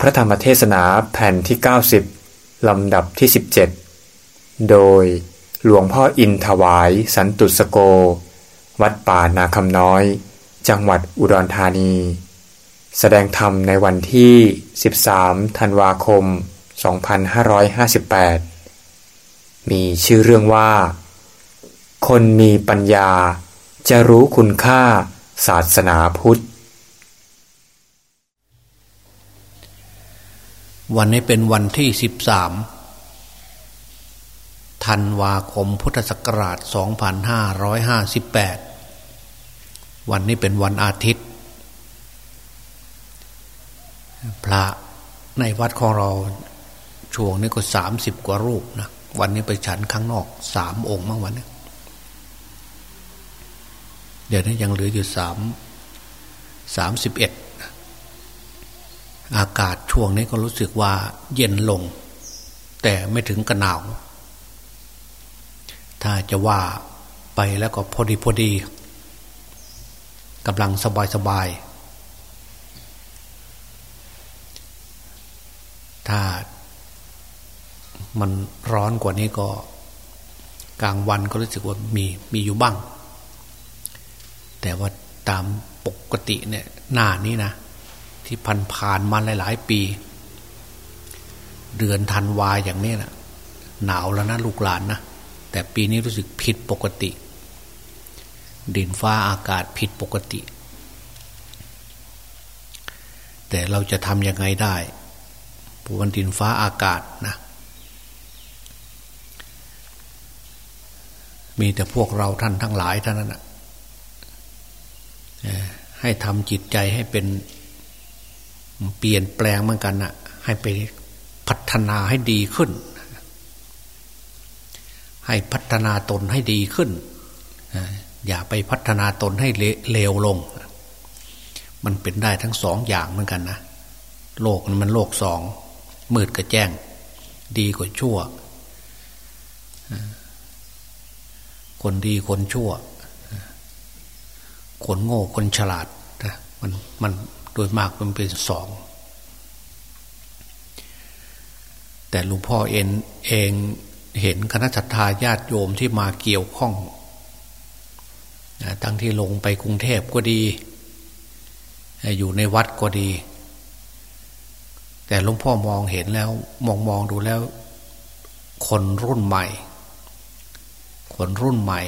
พระธรรมเทศนาแผ่นที่ 90 ลำดับที่ 17 โดยหลวงพ่ออินถวายสันตุสโก วัดป่านาคำน้อย จังหวัดอุดรธานี แสดงธรรมในวันที่ 13 ธันวาคม 2558 มีชื่อเรื่องว่า คนมีปัญญาจะรู้คุณค่าศาสนาพุทธ วันนี้เป็นวันที่สิบสามธันวาคมพุทธศักราช 2558 วันนี้เป็นวันอาทิตย์ พระในวัดของเราช่วงนี้ก็สามสิบกว่ารูปนะ วันนี้ไปฉันข้างนอกสามองค์มั้งวันนี้ เดี๋ยวนี้ยังเหลืออยู่สามสามสิบเอ็ด อากาศช่วงนี้ก็รู้สึกว่าเย็นลง แต่ไม่ถึงกระหนาว ถ้าจะว่าไปแล้วก็พอดีพอดีกำลังสบายสบาย ถ้ามันร้อนกว่านี้ก็ กลางวันก็รู้สึกว่ามีมีอยู่บ้าง แต่ว่าตามปกติเนี่ยหน้านี้นะ ที่พันผ่านมาหลาย ๆ ปี เดือนธันวาอย่างนี้นะหนาวแล้วนะลูกหลานนะแต่ปีนี้รู้สึกผิดปกติ ดินฟ้าอากาศผิดปกติ แต่เราจะทำยังไงได้ปวันดินฟ้าอากาศนะมีแต่พวกเราท่านทั้งหลายเท่านั้นนะให้ทำจิตใจให้เป็น เปลี่ยนแปลงเหมือนกันนะให้ไปพัฒนาให้ดีขึ้น ให้พัฒนาตนให้ดีขึ้น อย่าไปพัฒนาตนให้เลวลง มันเป็นได้ทั้งสองอย่างเหมือนกันนะโลกมันโลกสองมืดกับแจ้ง ดีกว่าชั่ว คนดีคนชั่ว คนโง่คนฉลาดมันมัน โดยมากมันเป็นสอง แต่หลวงพ่อเองเองเห็นคณะสัตยาญาติโยมที่มาเกี่ยวข้องทั้งที่ลงไปกรุงเทพก็ดี อยู่ในวัดก็ดี แต่หลวงพ่อมองเห็นแล้ว มองมองดูแล้ว คนรุ่นใหม่ คนรุ่นใหม่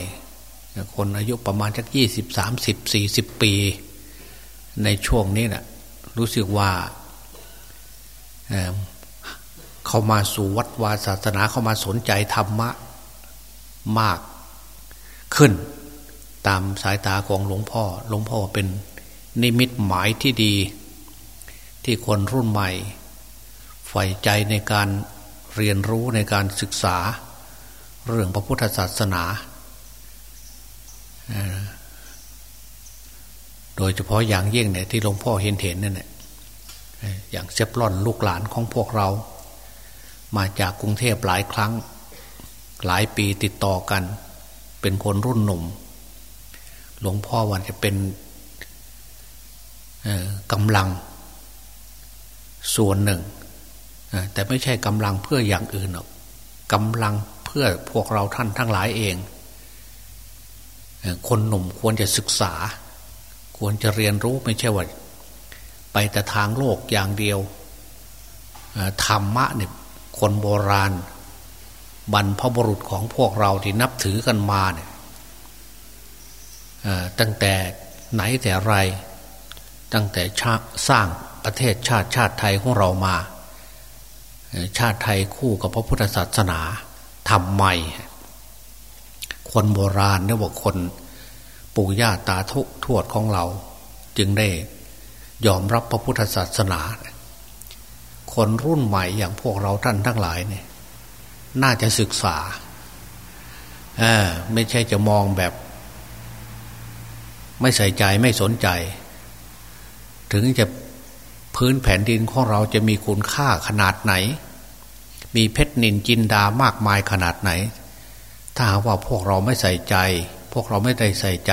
คนอายุประมาณสักยี่สิบสามสิบสี่สิบปี ในช่วงนี้นะ่ะรู้สึกว่าเเขามาสู่วัดวาศาสนาเข้ามาสนใจธรรมะมากขึ้น ตามสายตาของหลวงพ่อ หลวงพ่อเป็นนิมิตหมายที่ดี ที่คนรุ่นใหม่ใฝ่ใจในการเรียนรู้ในการศึกษา เรื่องพระพุทธศาสนา โดยเฉพาะอย่างยิ่งเนี่ยที่หลวงพ่อเห็นเห็นนั่นแหละอย่างเซฟลอนลูกหลานของพวกเรา มาจากกรุงเทพหลายครั้ง หลายปีติดต่อกัน เป็นคนรุ่นหนุ่ม หลวงพ่อวันจะเป็นกำลังส่วนหนึ่ง แต่ไม่ใช่กำลังเพื่ออย่างอื่นหรอกกำลังเพื่อพวกเราท่านทั้งหลายเอง คนหนุ่มควรจะศึกษา ควรจะเรียนรู้ไม่ใช่ว่าไปแต่ทางโลกอย่างเดียวธรรมะเนี่ยคนโบราณ บรรพบุรุษของพวกเราที่นับถือกันมาเนี่ยตั้งแต่ไหนแต่ไร ตั้งแต่ชาสร้างประเทศชาติชาติไทยของเรามา ชาติไทยคู่กับพระพุทธศาสนาทำใหม่ คนโบราณเนี่ยบอกคน ปู่ย่าตาทุทวดของเรา จึงได้ยอมรับพระพุทธศาสนา คนรุ่นใหม่อย่างพวกเราท่านทั้งหลายเนี่ยน่าจะศึกษาเออไม่ใช่จะมองแบบ ไม่ใส่ใจไม่สนใจ ถึงจะพื้นแผ่นดินของเราจะมีคุณค่าขนาดไหน มีเพชรนินจินดามากมายขนาดไหน ถ้าว่าพวกเราไม่ใส่ใจ พวกเราไม่ได้ใส่ใจ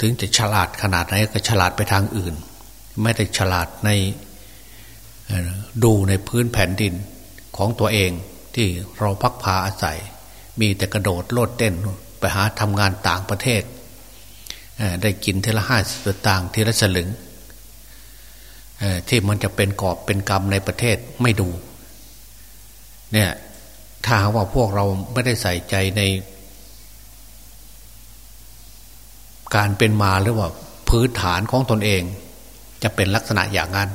ถึงจะฉลาดขนาดไหนก็ฉลาดไปทางอื่น ไม่ได้ฉลาดในดูในพื้นแผ่นดินของตัวเองที่เราพักพาอาศัย มีแต่กระโดดโลดเต้นไปหาทำงานต่างประเทศ ได้กินเทละห้าสิบต่างทีละสลึงที่มันจะเป็นกอบเป็นกรรมในประเทศไม่ดู เนี่ยถ้าว่าพวกเราไม่ได้ใส่ใจใน การเป็นมาหรือว่าพื้นฐานของตนเอง จะเป็นลักษณะอย่างนั้น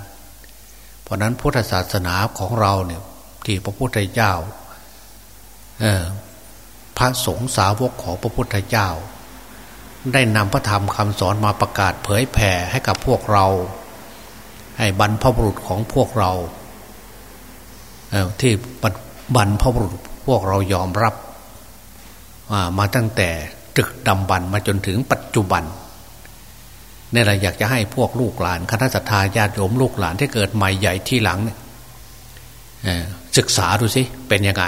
เพราะนั้นพุทธศาสนาของเราเนี่ยที่พระพุทธเจ้าพระสงฆ์สาวกของพระพุทธเจ้า ได้นำพระธรรมคำสอนมาประกาศเผยแผ่ให้กับพวกเรา ให้บรรพบุรุษของพวกเราที่บรรพบุรุษพวกเรายอมรับมาตั้งแต่ ตึกดำบรรมาจนถึงปัจจุบันนี่แหละอยากจะให้พวกลูกหลานคณะสัตยาญาติโยมลูกหลานที่เกิดใหม่ใหญ่ที่หลังเนี่ยศึกษาดูสิเป็นยังไง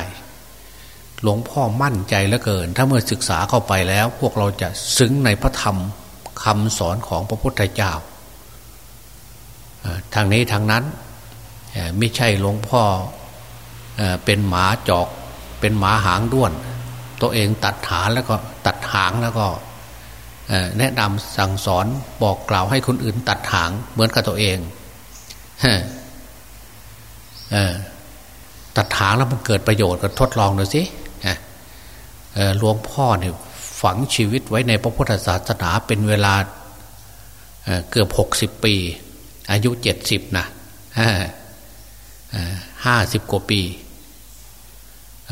หลวงพ่อมั่นใจเหลือเกิน ถ้าเมื่อศึกษาเข้าไปแล้ว พวกเราจะซึ้งในพระธรรมคำสอนของพระพุทธเจ้าทางนี้ทางนั้นไม่ใช่หลวงพ่อเป็นหมาจอก เป็นหมาหางด้วน ตัวเองตัดหางแล้วก็ ตัดหางแล้วก็แนะนำสั่งสอนบอกกล่าวให้คนอื่นตัดหางเหมือนกับตัวเองตัดหางแล้วมันเกิดประโยชน์ก็ทดลองดูสิหลวงพ่อเนี่ยฝังชีวิตไว้ในพระพุทธศาสนาเป็นเวลาเกือบหกสิบปี อายุเจ็ดสิบนะห้าสิบกว่าปี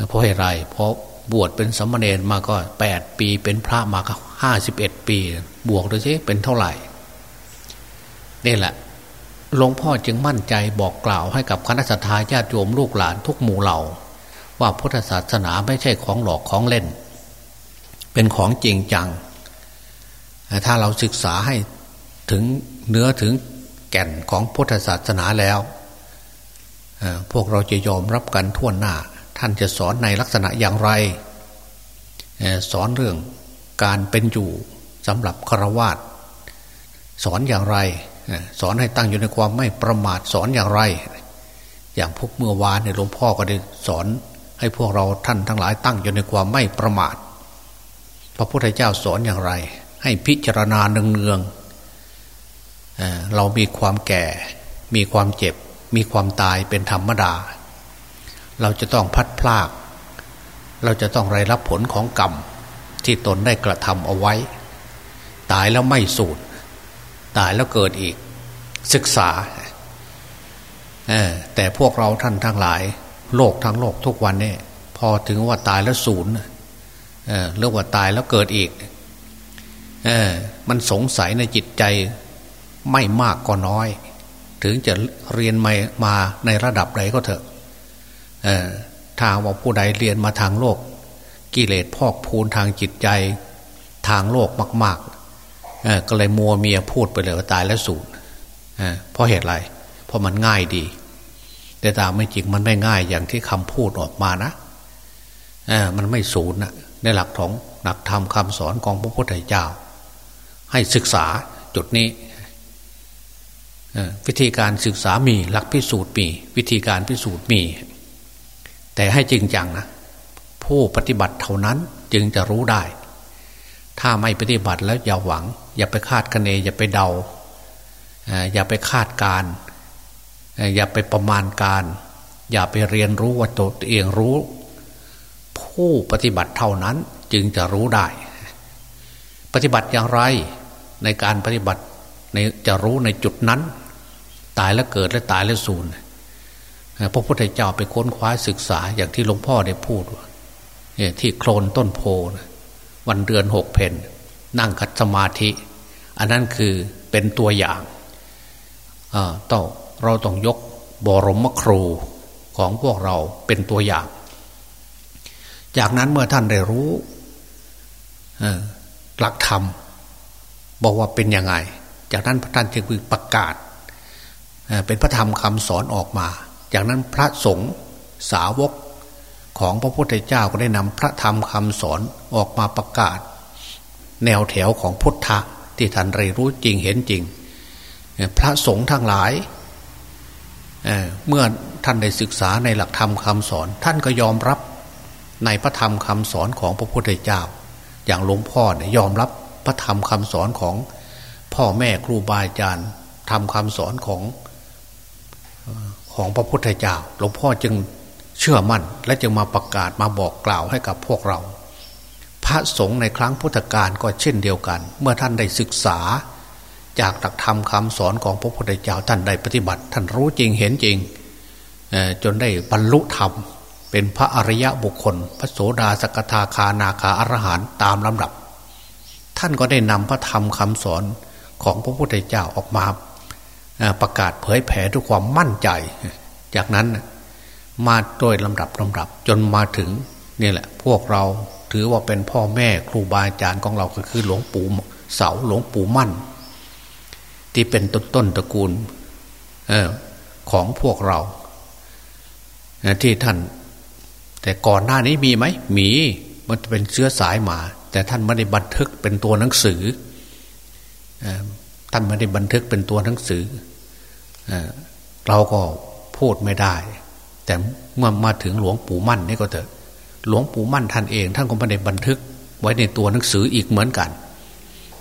เพราะอะไรเพราะ บวชเป็นสมณเณรมาก็แปดปี เป็นพระมาก็ห้าสิบเอ็ดปี บวกดูสิเป็นเท่าไหร่นี่แหละหลวงพ่อจึงมั่นใจบอกกล่าวให้กับคณะสัตยาญาติโยมลูกหลานทุกหมู่เหล่า ว่าพุทธศาสนาไม่ใช่ของหลอกของเล่น เป็นของจริงจัง ถ้าเราศึกษาให้ถึงเนื้อถึงแก่นของพุทธศาสนาแล้ว พวกเราจะยอมรับกันทั่วหน้า ท่านจะสอนในลักษณะอย่างไร สอนเรื่องการเป็นอยู่สำหรับฆราวาสสอนอย่างไร สอนให้ตั้งอยู่ในความไม่ประมาทสอนอย่างไร อย่างพวกเมื่อวานเนี่ยหลวงพ่อก็ได้สอนให้พวกเราท่านทั้งหลายตั้งอยู่ในความไม่ประมาท พระพุทธเจ้าสอนอย่างไร ให้พิจารณาเนืองๆเรามีความแก่ มีความเจ็บ มีความตายเป็นธรรมดา เราจะต้องพัดพลาก เราจะต้องไรรับผลของกรรม ที่ตนได้กระทำเอาไว้ ตายแล้วไม่สูญตายแล้วเกิดอีก ศึกษาแต่พวกเราท่านทั้งหลาย โลกทั้งโลกทุกวันนี่พอถึงว่าตายแล้วศูนย์เรื่องว่าตายแล้วเกิดอีกมันสงสัยในจิตใจไม่มากก็น้อย ถึงจะเรียนมามาในระดับใดก็เถอะ ถ้าว่าผู้ใดเรียนมาทางโลก กิเลสพอกพูนทางจิตใจทางโลกมากๆก็เลยมัวเมียพูดไปเลยว่าตายแล้วสูญเพราะเหตุไร เพราะมันง่ายดี แต่ตามไม่จริงมันไม่ง่ายอย่างที่คำพูดออกมานะมันไม่สูญนะในหลักของหลักธรรมคาสอนของพระพุทธเจ้า ให้ศึกษาจุดนี้วิธีการศึกษามี หลักพิสูจน์มี วิธีการพิสูจน์มี แต่ให้จริงจังนะผู้ปฏิบัติเท่านั้นจึงจะรู้ได้ ถ้าไม่ปฏิบัติแล้วอย่าหวัง อย่าไปคาดคะเน อย่าไปเดา อย่าไปคาดการ อย่าไปประมาณการ อย่าไปเรียนรู้ว่าตัวเองรู้ ผู้ปฏิบัติเท่านั้นจึงจะรู้ได้ ปฏิบัติอย่างไรในการปฏิบัติในจะรู้ในจุดนั้น ตายแล้วเกิดและตายแล้วสูญ พระพุทธเจ้าไปค้นคว้าศึกษาอย่างที่หลวงพ่อได้พูดว่าที่โคลนต้นโพนะวันเดือนหกเพนนั่งคัดสมาธิ อันนั้นคือเป็นตัวอย่างต้องเราต้องยกบรมครูของพวกเราเป็นตัวอย่าง จากนั้นเมื่อท่านได้รู้หลักธรรม บอกว่าเป็นยังไง จากนั้นพระท่านจึงประกาศ เป็นพระธรรมคำสอนออกมา จากนั้นพระสงฆ์สาวกของพระพุทธเจ้าก็ได้นำพระธรรมคำสอนออกมาประกาศ แนวแถวของพุทธะที่ท่านเรียรู้จริงเห็นจริง พระสงฆ์ทั้งหลายเเมื่อท่านได้ศึกษาในหลักธรรมคำสอน ท่านก็ยอมรับในพระธรรมคำสอนของพระพุทธเจ้า อย่างหลวงพ่อเนี่ยยอมรับพระธรรมคำสอนของพ่อแม่ครูบาอาจารย์ทำคำสอนของ ของพระพุทธเจ้า หลวงพ่อจึงเชื่อมั่น และจึงมาประกาศมาบอกกล่าวให้กับพวกเรา พระสงฆ์ในครั้งพุทธกาลก็เช่นเดียวกัน เมื่อท่านได้ศึกษา จากหลักธรรมคำสอนของพระพุทธเจ้าท่านได้ปฏิบัติ ท่านรู้จริงเห็นจริงจนได้บรรลุธรรม เป็นพระอริยะบุคคล พระโสดาสกทาคานาคาอรหันตามลำดับ ท่านก็ได้นำพระธรรมคำสอนของพระพุทธเจ้าออกมา ประกาศเผยแผ่ด้วยความมั่นใจ จากนั้นมาโดยลำดับลำดับจนมาถึงนี่แหละ พวกเราถือว่าเป็นพ่อแม่ครูบาอาจารย์ของเราก็คือหลวงปู่เสาหลวงปู่มั่น ที่เป็นต้นต้นตระกูลอของพวกเรา ที่ท่าน แต่ก่อนหน้านี้มีไหมมีมันเป็นเชื้อสายมา แต่ท่านไม่ได้บันทึกเป็นตัวหนังสือท่านไม่ได้บันทึกเป็นตัวหนังสือ เราก็พูดไม่ได้ แต่เมื่อมาถึงหลวงปู่มั่นนี่ก็เถอะ หลวงปู่มั่นท่านเองท่านก็ไม่ได้บันทึกไว้ในตัวหนังสืออีกเหมือนกัน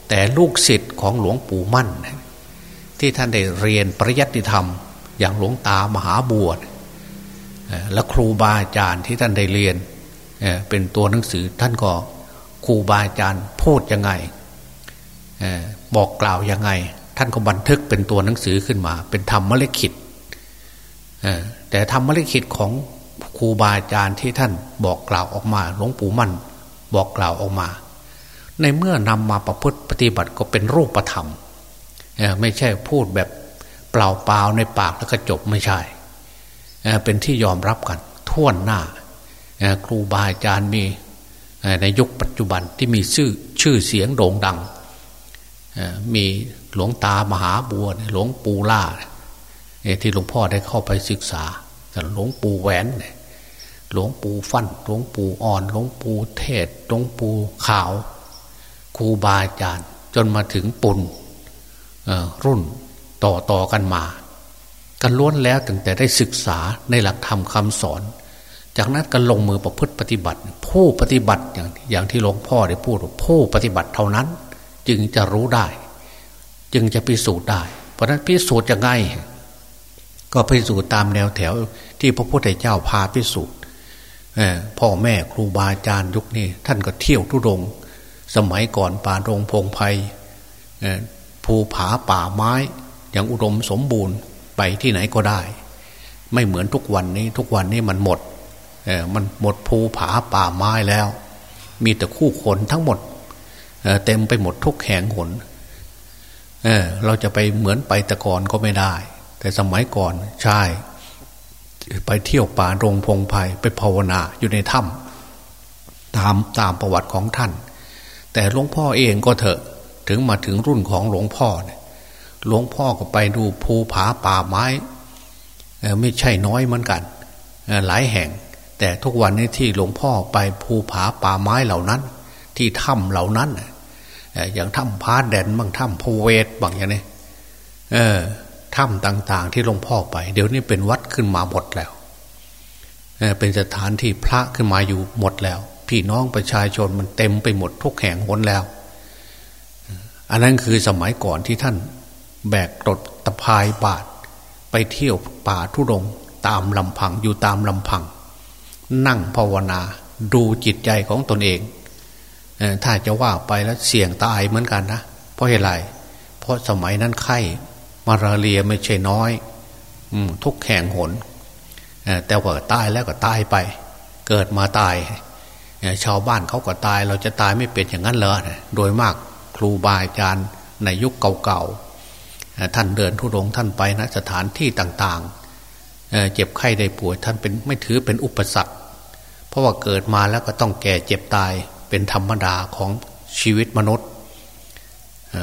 แต่ลูกศิษย์ของหลวงปู่มั่น ที่ท่านได้เรียนปริยัติธรรม อย่างหลวงตามหาบวชและครูบาอาจารย์ที่ท่านได้เรียนเป็นตัวหนังสือท่านก็ครูบาอาจารย์พูดยังไงบอกกล่าวยังไง ท่านก็บันทึกเป็นตัวหนังสือขึ้นมา เป็นธรรมเลขิตแต่ธรรมเลขิตของครูบาอาจารย์ที่ท่านบอกกล่าวออกมาหลวงปู่มั่นบอกกล่าวออกมา ในเมื่อนำมาประพฤติปฏิบัติก็เป็นรูปธรรมไม่ใช่พูดแบบเปล่าเปล่าในปากแล้วก็จบไม่ใช่ เป็นที่ยอมรับกันท่วนหน้าครูบาอาจารย์มีในยุคปัจจุบันที่มีชื่อชื่อเสียงโด่งดัง มี หลวงตามหาบัวหลวงปู่ล่าที่หลวงพ่อได้เข้าไปศึกษาหลวงปู่แหวนหลวงปู่ฟัน่นหลวงปู่อ่อนหลวงปู่เทศหลวงปู่ขาวครูบาอาจารย์ จนมาถึงปุ่นรุ่นต่อต่อกันมากันล้วนแล้วตั้งแต่ได้ศึกษาในหลักธรรมคำสอน จากนั้นก็ลงมือประพฤติปฏิบัติ ผู้ปฏิบัติอย่างอย่างที่หลวงพ่อได้พูดผู้ปฏิบัติเท่านั้น จึงจะรู้ได้ จึงจะพิสูจน์ได้ เพราะนั้นพิสูจน์ยังไง ก็พิสูจน์ตามแนวแถวที่พระพุทธเจ้าพาพิสูจน์พ่อแม่ครูบาอาจารย์ยุคนี้ ท่านก็เที่ยวทุดงสมัยก่อนป่ารงพงไพ่ภูผาป่าไม้ อย่างอุดมสมบูรณ์ไปที่ไหนก็ได้ ไม่เหมือนทุกวันนี้ ทุกวันนี้มันหมดมันหมดภูผาป่าไม้แล้ว มีแต่คู่คนทั้งหมดเต็มไปหมดทุกแห่งหน เออ เราจะไปเหมือนไปตะกอนก็ไม่ได้ แต่สมัยก่อนใช่ ไปเที่ยวป่ารงพงไพ่ไปภาวนาอยู่ในถ้ำตามตามประวัติของท่าน แต่หลวงพ่อเองก็เถอะ ถึงมาถึงรุ่นของหลวงพ่อเนี่ยหลวงพ่อก็ไปดูภูผาป่าไม้ไม่ใช่น้อยเหมือนกันหลายแห่ง แต่ทุกวันนี้ที่หลวงพ่อไปภูผาป่าไม้เหล่านั้น ที่ถ้ำเหล่านั้น อย่างถ้ำพาแดนบางถ้ำพเวทบางอย่างนี้เออถ้ำต่าง ๆ ที่หลวงพ่อไป เดี๋ยวนี้เป็นวัดขึ้นมาหมดแล้วเเป็นสถานที่พระขึ้นมาอยู่หมดแล้ว พี่น้องประชาชนมันเต็มไปหมดทุกแห่งหนแล้ว อันนั้นคือสมัยก่อนที่ท่านแบกรถตะพายบาทไปเที่ยวป่าทุรงตามลำพังอยู่ตามลำพัง นั่งภาวนาดูจิตใจของตนเอง ถ้าจะว่าไปแล้วเสี่ยงตายเหมือนกันนะเพราะอะไรเพราะสมัยนั้นไข้มาราเรียไม่ใช่น้อยอทุกแห่งหนแต่ว่าตายแล้วก็ตายไป เกิดมาตายชาวบ้านเขาก็ตาย เราจะตายไม่เป็นอย่างนั้นเลยโดยมากครูบาอาจารย์ในยุคเก่าๆท่านเดินทุรงท่านไปนะสถานที่ต่างๆเจ็บไข้ได้ป่วยท่านเป็นไม่ถือเป็นอุปสรรค เพราะว่าเกิดมาแล้วก็ต้องแก่เจ็บตาย เป็นธรรมดาของชีวิตมนุษย์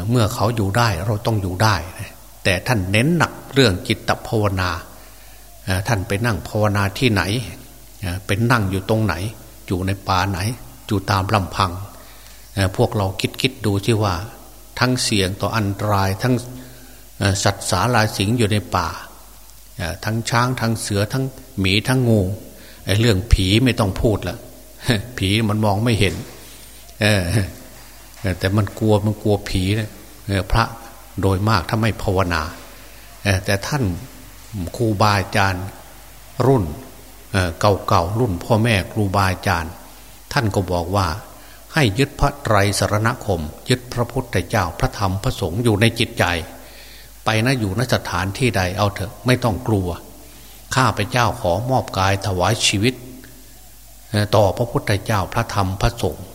เมื่อเขาอยู่ได้เราต้องอยู่ได้ แต่ท่านเน้นหนักเรื่องจิตภาวนาท่านไปนั่งภาวนาที่ไหนเป็นนั่งอยู่ตรงไหน อยู่ในป่าไหน อยู่ตามลำพัง พวกเราคิดคิดดูที่ว่า ทั้งเสี่ยงต่ออันตรายทั้งสัตว์สาลาสิงอยู่ในป่า ทั้งช้างทั้งเสือทั้งหมีทั้งงูเรื่องผีไม่ต้องพูดละผีมันมองไม่เห็น แต่มันกลัวมันกลัวผีนะพระโดยมากถ้าไม่ภาวนาแต่ท่านครูบาอาจารย์รุ่นเก่าๆรุ่นพ่อแม่ครูบาอาจารย์ ท่านก็บอกว่าให้ยึดพระไตรสรณคม ยึดพระพุทธเจ้าพระธรรมพระสงฆ์อยู่ในจิตใจ ไปนะอยู่นสถานที่ใดเอาเถอะไม่ต้องกลัว ข้าพเจ้าขอมอบกายถวายชีวิต ต่อพระพุทธเจ้าพระธรรมพระสงฆ์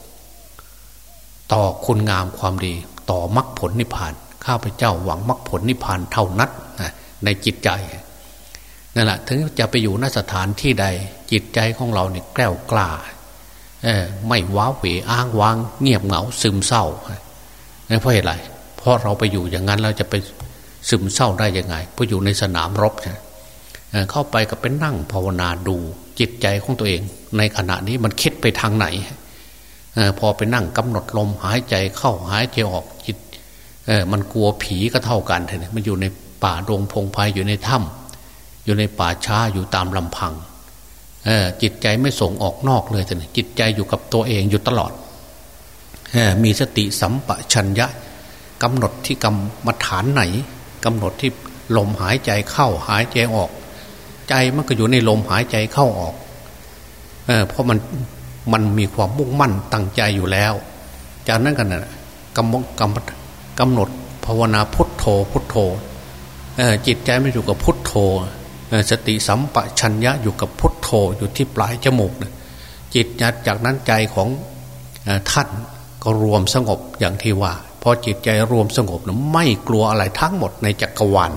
ต่อคุณงามความดี ต่อมรรคผลนิพพาน ข้าพเจ้าหวังมรรคผลนิพพานเท่านั้นในจิตใจนั่นแหละถึงจะไปอยู่นสถานที่ใดจิตใจของเราเนี่ยแกล้วกล้าไม่ว้าเหวอ้างว้าง เงียบเหงาซึมเศร้าเพราะอะไรเพราะเราไปอยู่อย่างนั้นเราจะไปซึมเศร้าได้ยังไงเพราะอยู่ในสนามรบใช่เข้าไปก็เป็นนั่งภาวนาดูจิตใจของตัวเอง ในขณะนี้มันคิดไปทางไหน พอไปนั่งกำหนดลมหายใจเข้าหายใจออกจิตมันกลัวผีก็เท่ากันเลยมันอยู่ในป่าดงพงไพ่อยู่ในถ้ำอยู่ในป่าช้าอยู่ตามลำพังจิตใจไม่ส่งออกนอกเลยแต่จิตใจอยู่กับตัวเองอยู่ตลอดมีสติสัมปชัญญะกำหนดที่กรรมฐานไหนกำหนดที่ลมหายใจเข้าหายใจออก ใจมันก็อยู่ในลมหายใจเข้าออกเเพราะมัน มันมีความมุ่งมั่นตั้งใจอยู่แล้ว จากนั้นกันนะกำกำกำหนดภาวนาพุทโธพุทโธจิตใจไม่อยู่กับพุทโธสติสัมปชัญญะอยู่กับพุทโธอยู่ที่ปลายจมูกนะจิตจากนั้นใจของท่านก็รวมสงบอย่างที่ว่าพอจิตใจรวมสงบนะไม่กลัวอะไรทั้งหมดในจักรวาล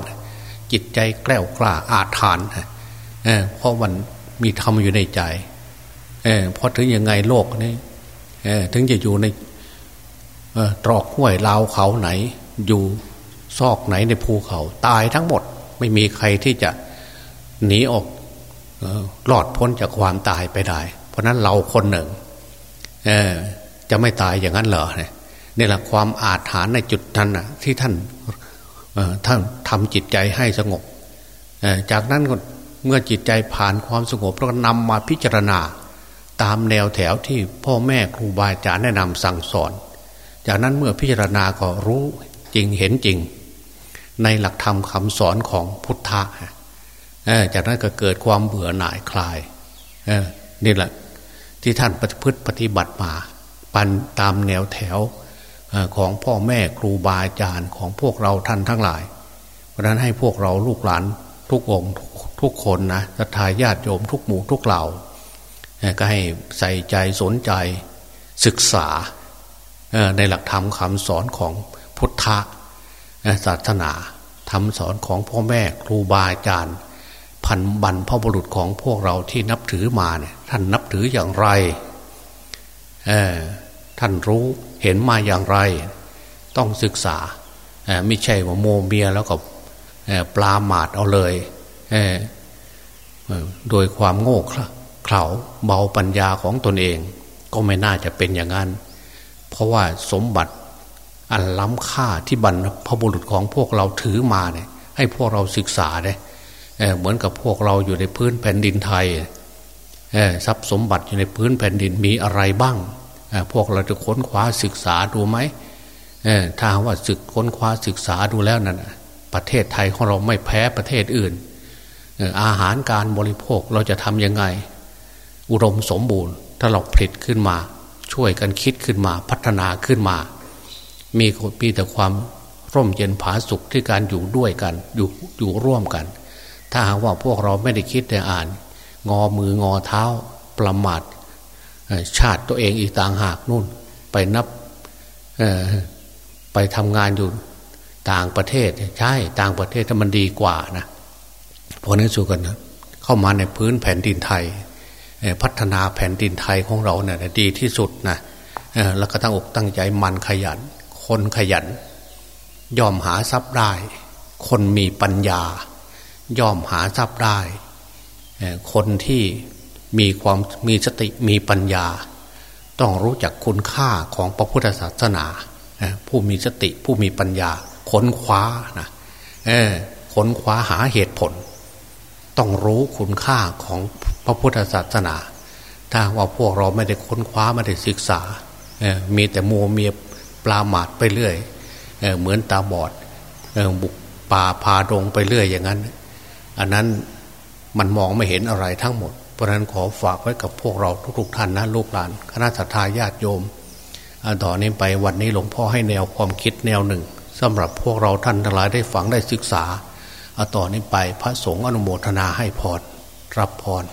จิตใจแกล้วกล้าอาถรรพ์เพราะมันมีธรรมอยู่ในใจ เออพอถึงยังไงโลกนี้เออถึงจะอยู่ในตรอกห้วยลาวเขาไหน อยู่ซอกไหนในภูเขา ตายทั้งหมด ไม่มีใครที่จะหนีออกหลอดพ้นจากความตายไปได้ เพราะนั้นเราคนหนึ่งจะไม่ตายอย่างนั้นเหรอเนี่ยนี่แหละความอาถรรพ์ในจุดนั้นนะที่ท่านท่านทำจิตใจให้สงบจากนั้นเมื่อจิตใจผ่านความสงบแล้วก็นำมาพิจารณา ตามแนวแถวที่พ่อแม่ครูบาอาจารย์แนะนำสั่งสอน จากนั้นเมื่อพิจารณาก็รู้จริงเห็นจริง ในหลักธรรมคำสอนของพุทธะจากนั้นก็เกิดความเบื่อหน่ายคลายนี่แหละที่ท่านปฏิพฤติปฏิบัติมาปันตามแนวแถวของพ่อแม่ครูบาอาจารย์ของพวกเราท่านทั้งหลาย เพราะนั้นให้พวกเราลูกหลานทุกองทุกคนนะศรัทธาญาติโยมทุกหมู่ทุกเหล่า ก็ให้ใส่ใจสนใจศึกษาในหลักธรรมคำสอนของพุทธศาสนาธรรมสอนของพ่อแม่ครูบาอาจารย์พันบันพ่อบุรุษของพวกเราที่นับถือมาเนี่ยท่านนับถืออย่างไรท่านรู้เห็นมาอย่างไร ต้องศึกษาไม่ใช่ว่าโมเมียแล้วก็ปลาหมาดเอาเลยโดยความโง่เขา เบาปัญญาของตนเอง ก็ไม่น่าจะเป็นอย่างนั้น เพราะว่าสมบัติอันล้ำค่าที่บรรพบุรุษของพวกเราถือมาเนี่ย ให้พวกเราศึกษาเนี่ยเหมือนกับพวกเราอยู่ในพื้นแผ่นดินไทยทรัพย์สมบัติอยู่ในพื้นแผ่นดินมีอะไรบ้าง พวกเราจะค้นคว้าศึกษาดูไหมถ้าว่าศึกค้นคว้าศึกษาดูแล้วนั่นประเทศไทยของเราไม่แพ้ประเทศอื่น อาหารการบริโภคเราจะทำยังไง อุดมสมบูรณ์ ถ้าเราผลิตขึ้นมา ช่วยกันคิดขึ้นมาพัฒนาขึ้นมา มีมีแต่ความร่มเย็นผาสุขที่การอยู่ด้วยกันอยู่อยู่ร่วมกัน ถ้าหากว่าพวกเราไม่ได้คิดแต่อ่าน งอมืองอเท้า ประมาทชาติตัวเองอีกต่างหากนู่น ไปนับไปทำงานอยู่ต่างประเทศใช่ต่างประเทศถ้ามันดีกว่านะเพราะนั้นสู่กันนะเข้ามาในพื้นแผ่นดินไทย พัฒนาแผ่นดินไทยของเราเนี่ยดีที่สุดนะแล้วก็ตั้งอกตั้งใจมันขยัน คนขยัน ยอมหาทรัพย์ได้ คนมีปัญญา ยอมหาทรัพย์ได้ คนที่มีความมีสติมีปัญญา ต้องรู้จักคุณค่าของพระพุทธศาสนา ผู้มีสติผู้มีปัญญาค้นคว้านะค้นคว้าหาเหตุผล ต้องรู้คุณค่าของ พระพุทธศาสนา ถ้าว่าพวกเราไม่ได้ค้นคว้าไม่ได้ศึกษา มีแต่มัวเมียปลาหมาดไปเรื่อยเเหมือนตาบอดบุกป่าพาดงไปเรื่อยอย่างนั้น อันนั้นมันมองไม่เห็นอะไรทั้งหมด เพราะนั้นขอฝากไว้กับพวกเราทุกๆท่านนะลูกหลาน คณะทาญาติโยมต่อนนี้ไปวันนี้หลวงพ่อให้แนวความคิดแนวหนึ่งสำหรับพวกเราท่านทั้งหลายได้ฟังได้ศึกษาต่อนนี้ไปพระสงฆ์อนุโมทนาให้พรรับพร